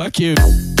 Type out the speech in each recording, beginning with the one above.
Fuck you.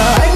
Là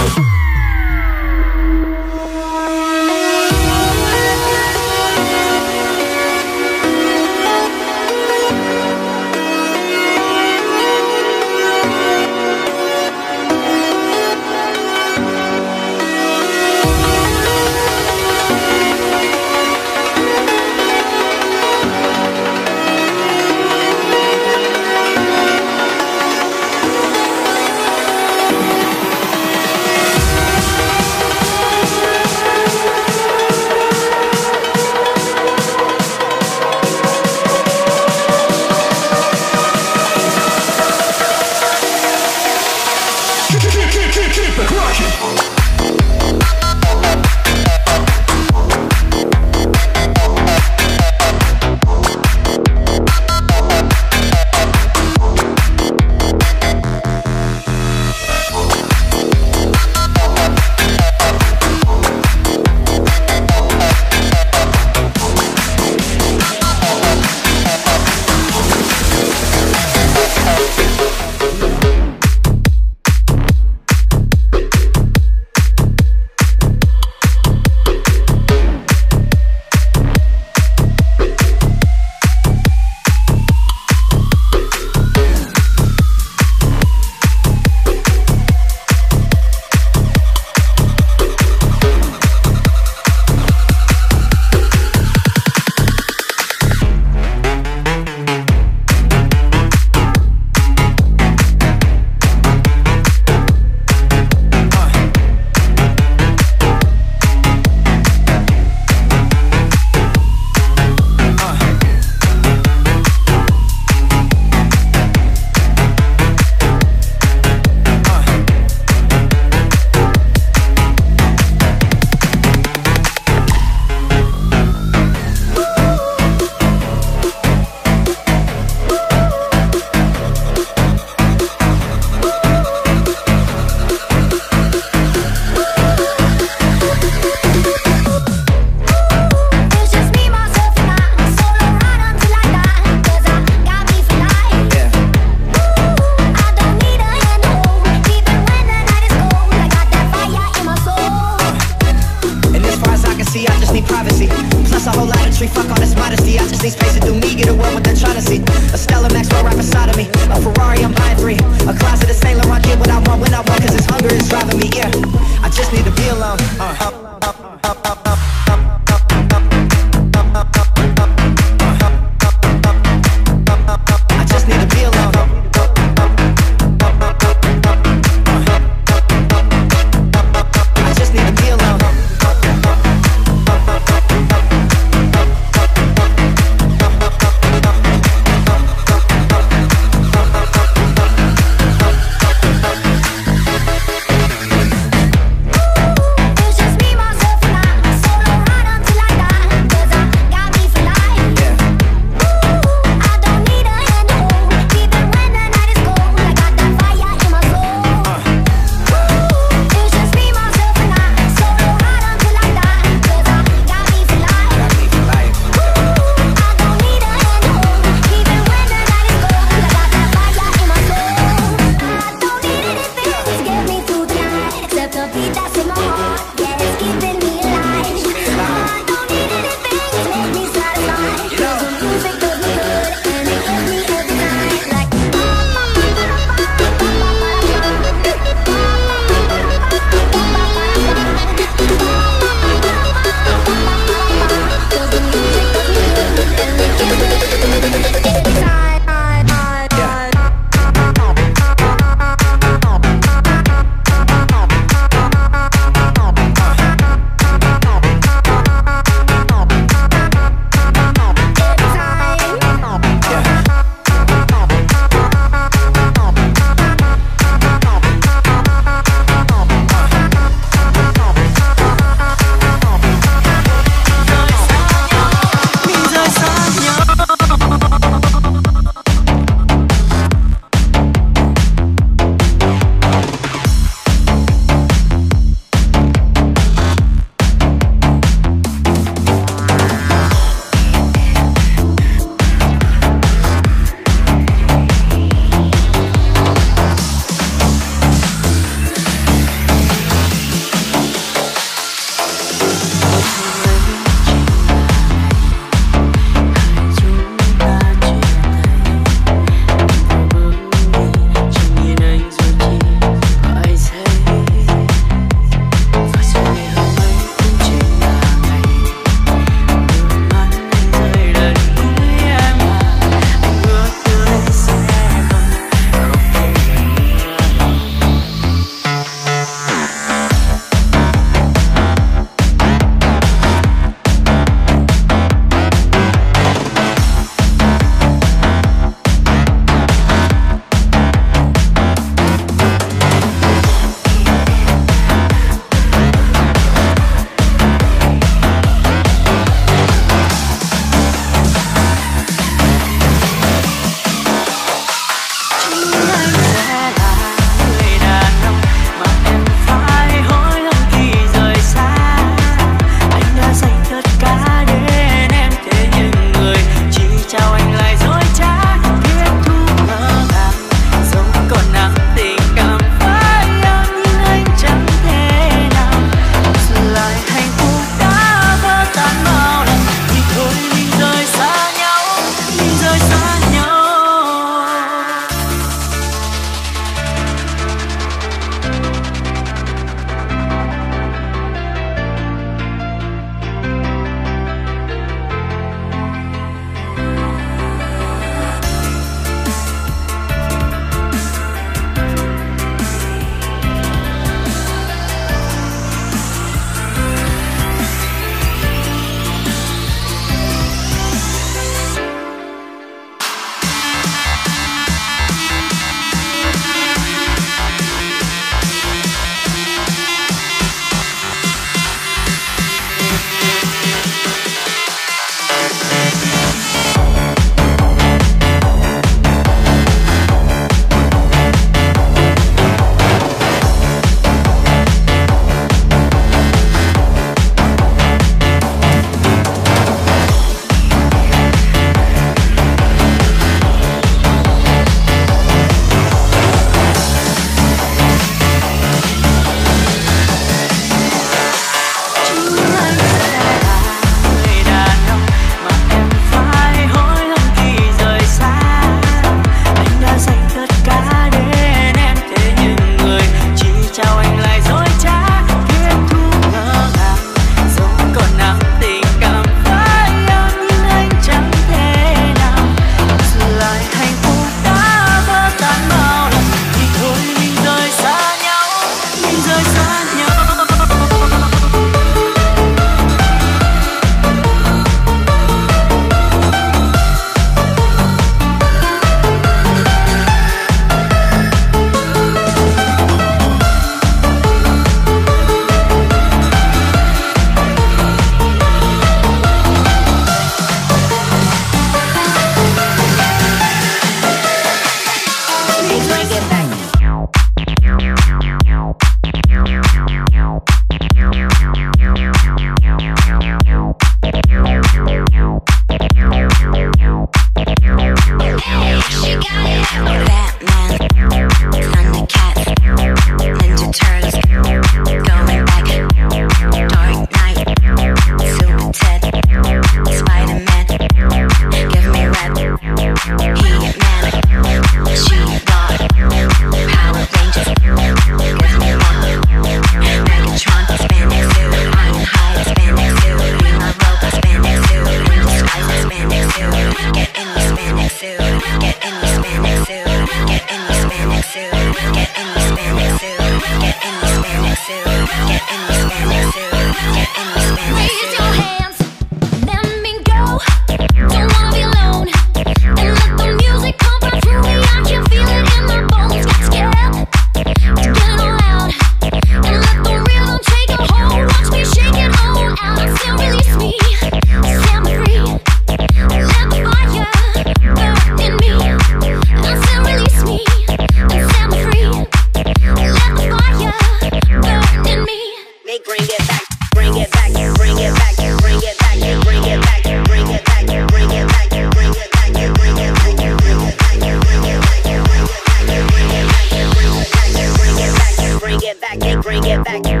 bring it back.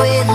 Pull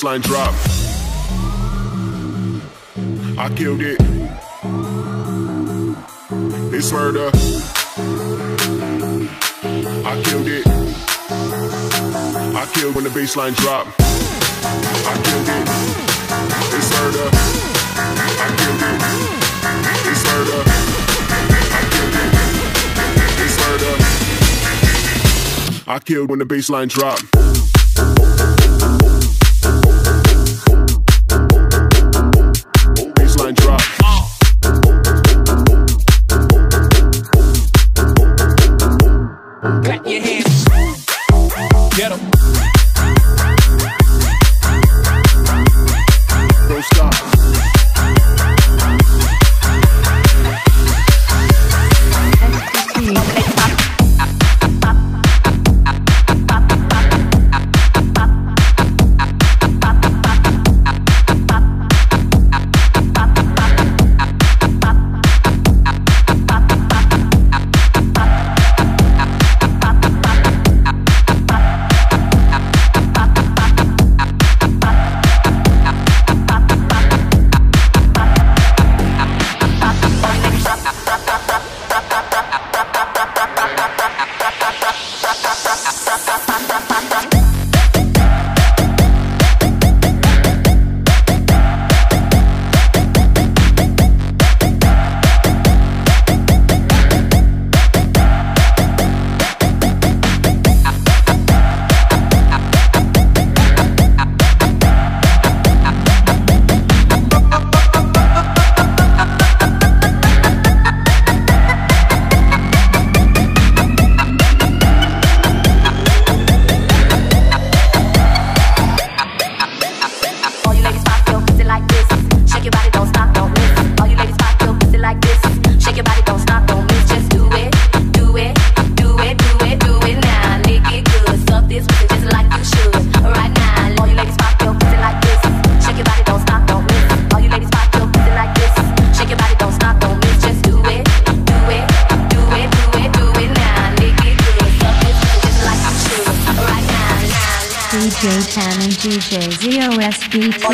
bassline drop. I killed it. It's murder. I killed it. I killed when the bassline drop. I killed it. It's murder. I killed it. It's murder. I killed when the bassline drop.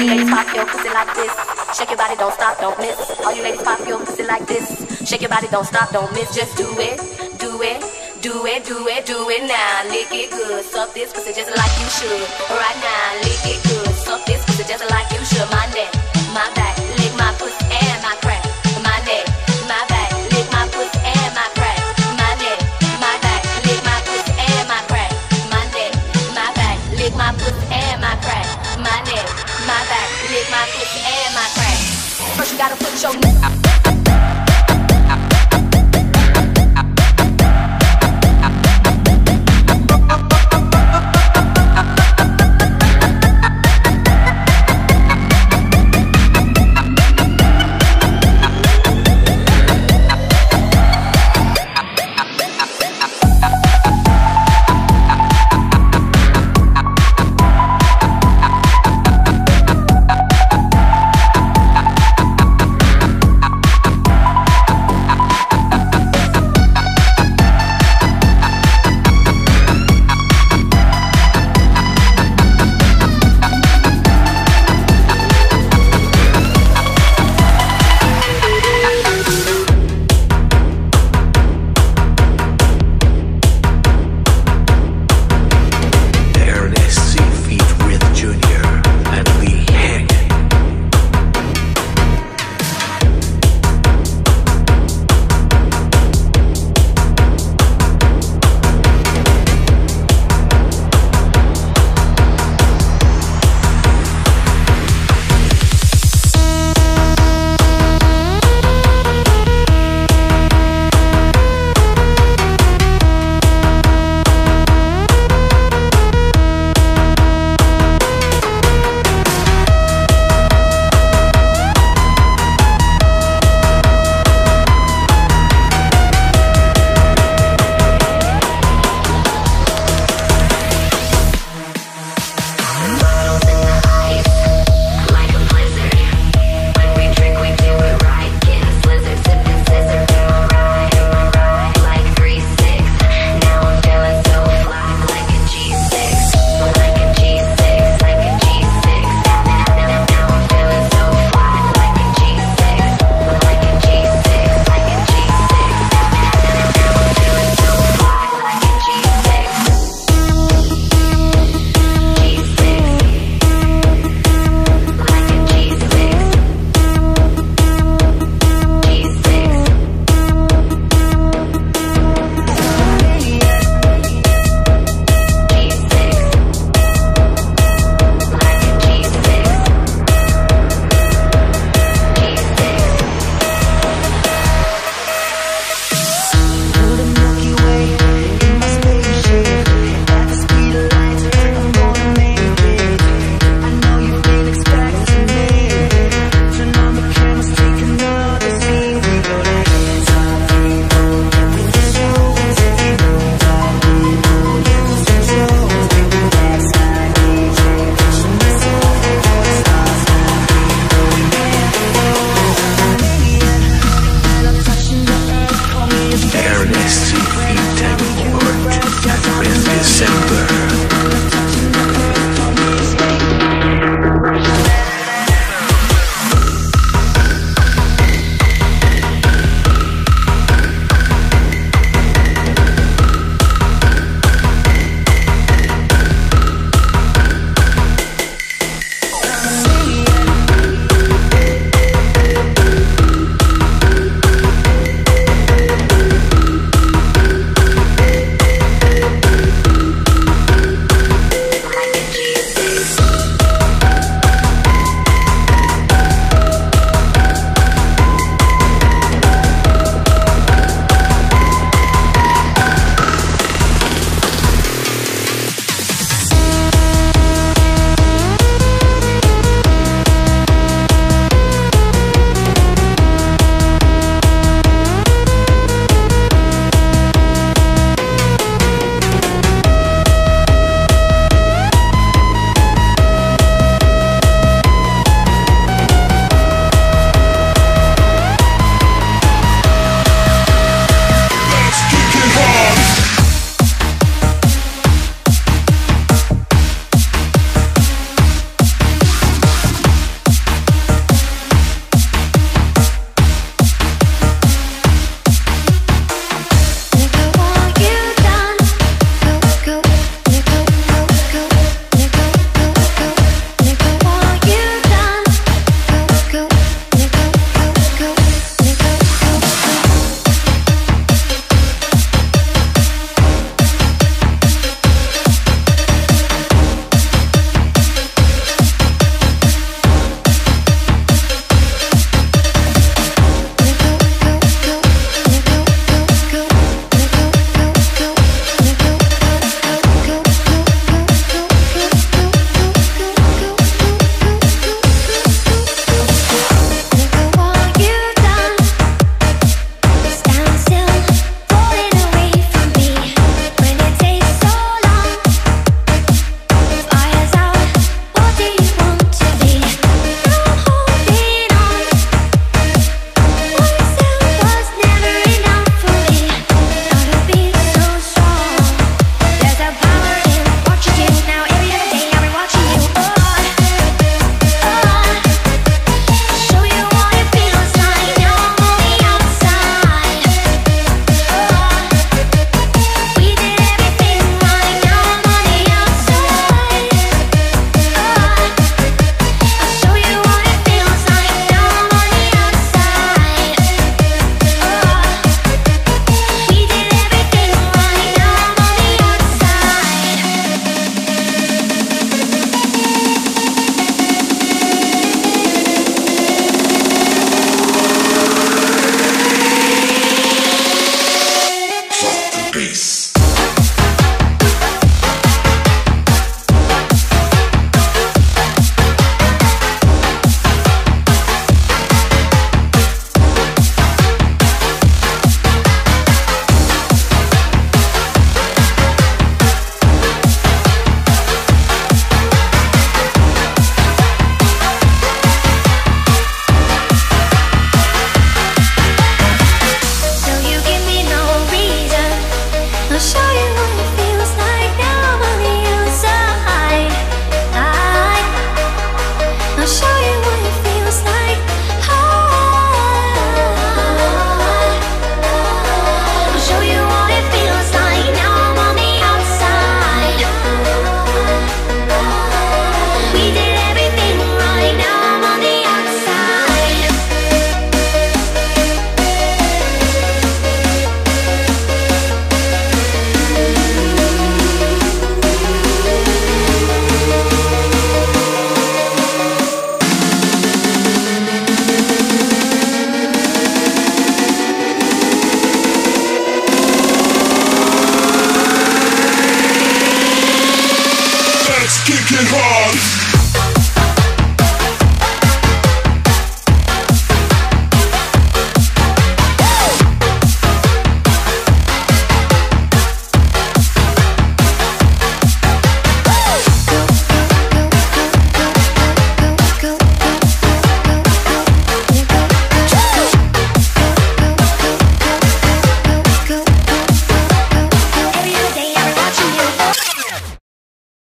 Ladies mm. pop your pussy like this. Shake your body, don't stop, don't miss. All you ladies pop your pussy like this. Shake your body, don't stop, don't miss. Just do it, do it, do it, do it, do it now. Lick it good, suck this pussy just like you should. Right now, lick it good, suck this pussy just like you should. My neck, my back, lick my pussy and